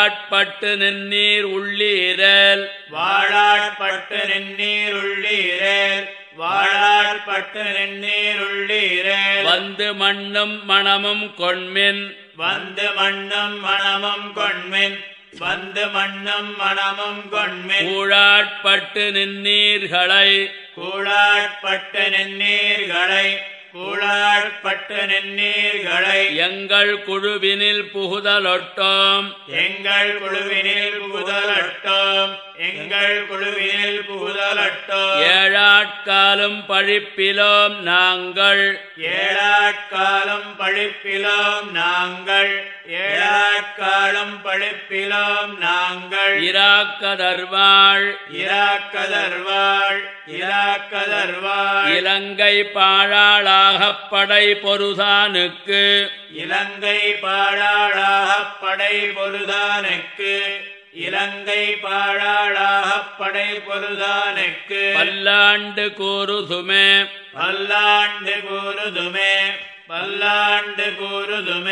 வாழாட்பட்டு நின்னீர் உள்ளீரல். வாழாட்பட்டு நின்னீருள்ளீரேல் வாழாட்பட்டு நின்னீருள்ளீரேல் வந்து மண்ணும் மணமும் கொண்மின். வந்து மண்ணும் மணமும் கொண்மின். வந்து மண்ணும் மணமும் கொண்மின். கூழாட்பட்டு நின்னீர்களை. கூழாட்பட்டு நின்னீர்களை. கூழாட்பட்டு நின்னீர்களை எங்கள் குழுவினில் புகுதலொட்டோம். எங்கள் குழுவினில் புகுதலட்டோம். எங்கள் குழுவினில் புகுதலட்டோம். ஏழாட்காலும் பழிப்பிலோம் நாங்கள். ஏழாட்காலம் பழிப்பிலோம் நாங்கள். ஏழாட்காலம் பழிப்பிலோம் நாங்கள். இராக்கதர்வாள். இராக்கதர்வாள். இராக்கதர்வாள். இலங்கை பாழாளாகப் படை பொருதானுக்கு. இலங்கை பாழாளாகப் படை பொருதானுக்கு. இலங்கை பாழாளாகப் படை பொருதானுக்கு பல்லாண்டு கூறுதுமே. பல்லாண்டு கூறுதுமே பல்லாண்டு கூறுதுமே.